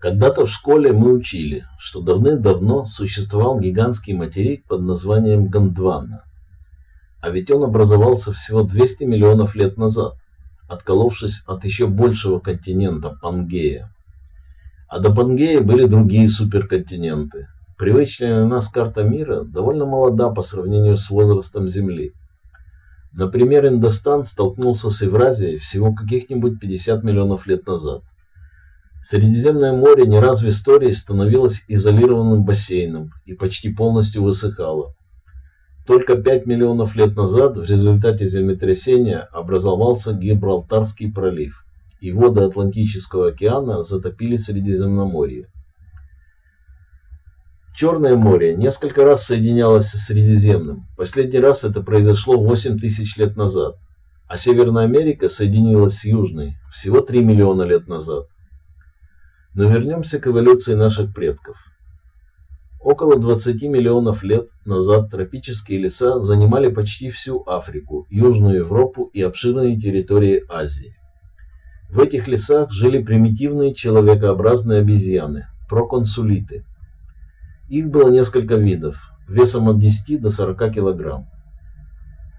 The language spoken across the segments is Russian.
Когда-то в школе мы учили, что давным-давно существовал гигантский материк под названием Гондвана. А ведь он образовался всего 200 миллионов лет назад, отколовшись от еще большего континента Пангея. А до Пангея были другие суперконтиненты. Привычная на нас карта мира довольно молода по сравнению с возрастом Земли. Например, Индостан столкнулся с Евразией всего каких-нибудь 50 миллионов лет назад. Средиземное море не раз в истории становилось изолированным бассейном и почти полностью высыхало. Только 5 миллионов лет назад в результате землетрясения образовался Гибралтарский пролив, и воды Атлантического океана затопили Средиземноморье. Черное море несколько раз соединялось с Средиземным. Последний раз это произошло 8 тысяч лет назад, а Северная Америка соединилась с Южной всего 3 миллиона лет назад. Но вернемся к эволюции наших предков. Около 20 миллионов лет назад тропические леса занимали почти всю Африку, Южную Европу и обширные территории Азии. В этих лесах жили примитивные человекообразные обезьяны – проконсулиты. Их было несколько видов, весом от 10 до 40 килограмм.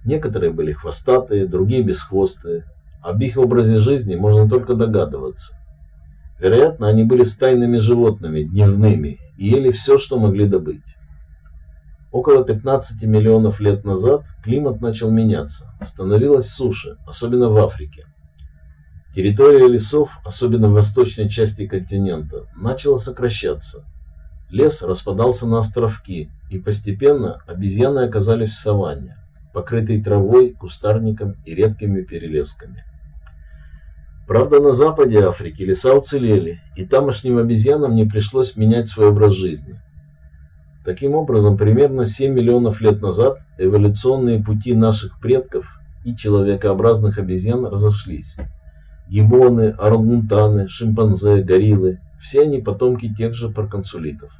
Некоторые были хвостатые, другие бесхвостые. Об их образе жизни можно только догадываться. Вероятно, они были стайными животными, дневными, и ели все, что могли добыть. Около 15 миллионов лет назад климат начал меняться, становилось суше, особенно в Африке. Территория лесов, особенно в восточной части континента, начала сокращаться. Лес распадался на островки, и постепенно обезьяны оказались в саванне, покрытой травой, кустарником и редкими перелесками. Правда, на западе Африки леса уцелели, и тамошним обезьянам не пришлось менять свой образ жизни. Таким образом, примерно 7 миллионов лет назад эволюционные пути наших предков и человекообразных обезьян разошлись. Гибоны, орангутаны, шимпанзе, гориллы – все они потомки тех же проконсулитов.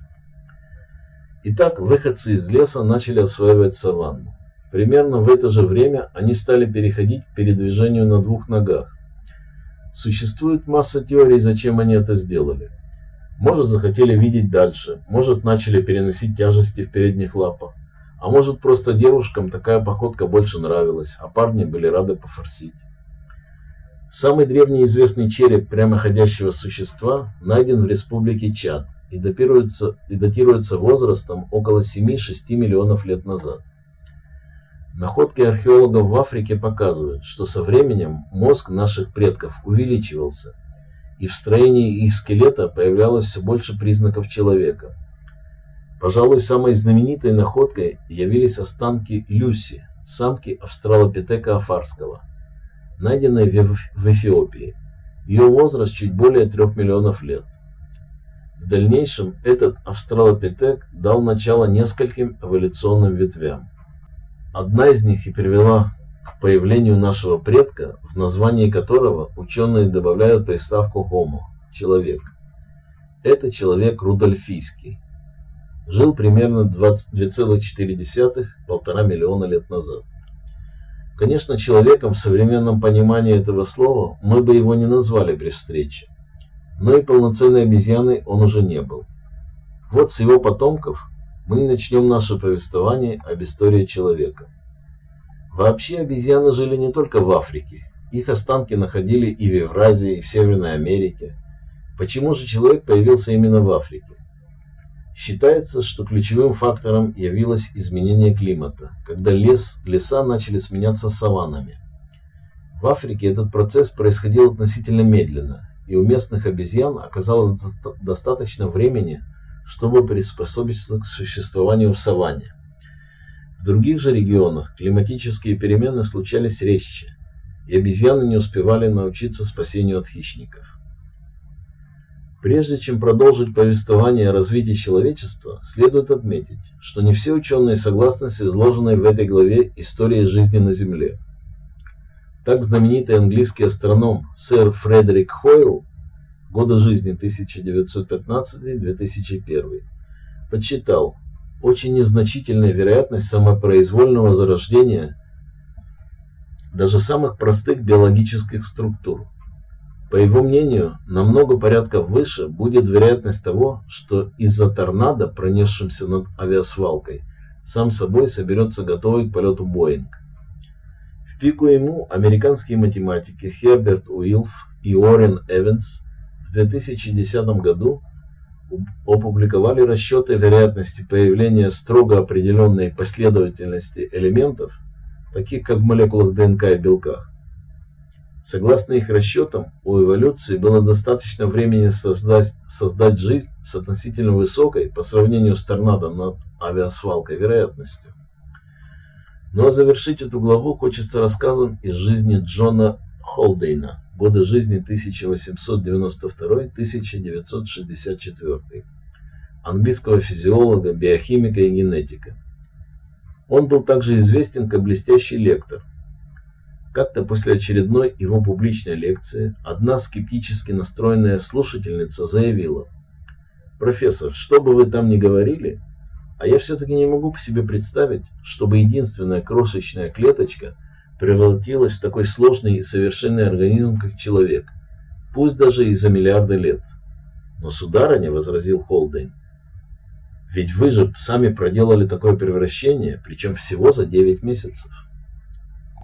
Итак, выходцы из леса начали осваивать саванну. Примерно в это же время они стали переходить к передвижению на двух ногах, Существует масса теорий, зачем они это сделали. Может, захотели видеть дальше, может, начали переносить тяжести в передних лапах, а может, просто девушкам такая походка больше нравилась, а парни были рады пофорсить. Самый древний известный череп прямоходящего существа найден в республике Чад и датируется, и датируется возрастом около 7-6 миллионов лет назад. Находки археологов в Африке показывают, что со временем мозг наших предков увеличивался, и в строении их скелета появлялось все больше признаков человека. Пожалуй, самой знаменитой находкой явились останки Люси, самки австралопитека афарского, найденной в Эфиопии. Ее возраст чуть более трех миллионов лет. В дальнейшем этот австралопитек дал начало нескольким эволюционным ветвям. Одна из них и привела к появлению нашего предка, в названии которого ученые добавляют приставку «homo» – «человек». Это человек рудольфийский. Жил примерно 2,4-1,5 миллиона лет назад. Конечно, человеком в современном понимании этого слова мы бы его не назвали при встрече. Но и полноценной обезьяной он уже не был. Вот с его потомков мы начнем наше повествование об истории человека. Вообще обезьяны жили не только в Африке. Их останки находили и в Евразии, и в Северной Америке. Почему же человек появился именно в Африке? Считается, что ключевым фактором явилось изменение климата, когда лес, леса начали сменяться саваннами. В Африке этот процесс происходил относительно медленно, и у местных обезьян оказалось достаточно времени, чтобы приспособиться к существованию в саванне. В других же регионах климатические перемены случались резче, и обезьяны не успевали научиться спасению от хищников. Прежде чем продолжить повествование о развитии человечества, следует отметить, что не все ученые согласны с изложенной в этой главе историей жизни на Земле. Так знаменитый английский астроном сэр Фредерик Хойл годы жизни 1915-2001, подсчитал очень незначительная вероятность самопроизвольного зарождения даже самых простых биологических структур. По его мнению, намного порядков выше будет вероятность того, что из-за торнадо, пронесшимся над авиасвалкой, сам собой соберется готовый к полету Боинг. В пику ему американские математики Херберт Уилф и Уоррен Эванс в 2010 году опубликовали расчеты вероятности появления строго определенной последовательности элементов, таких как в молекулах ДНК и белках, Согласно их расчетам, у эволюции было достаточно времени создать, создать жизнь с относительно высокой по сравнению с торнадо над авиасвалкой вероятностью. Но завершить эту главу хочется рассказом из жизни Джона Холдейна, годы жизни 1892-1964, английского физиолога, биохимика и генетика. Он был также известен как блестящий лектор, как-то после очередной его публичной лекции одна скептически настроенная слушательница заявила, «Профессор, что бы вы там ни говорили, а я все-таки не могу себе представить, чтобы единственная крошечная клеточка превратилась в такой сложный и совершенный организм, как человек, пусть даже и за миллиарды лет». «Но, сударыня», — возразил Холдейн, «ведь вы же сами проделали такое превращение, причем всего за 9 месяцев».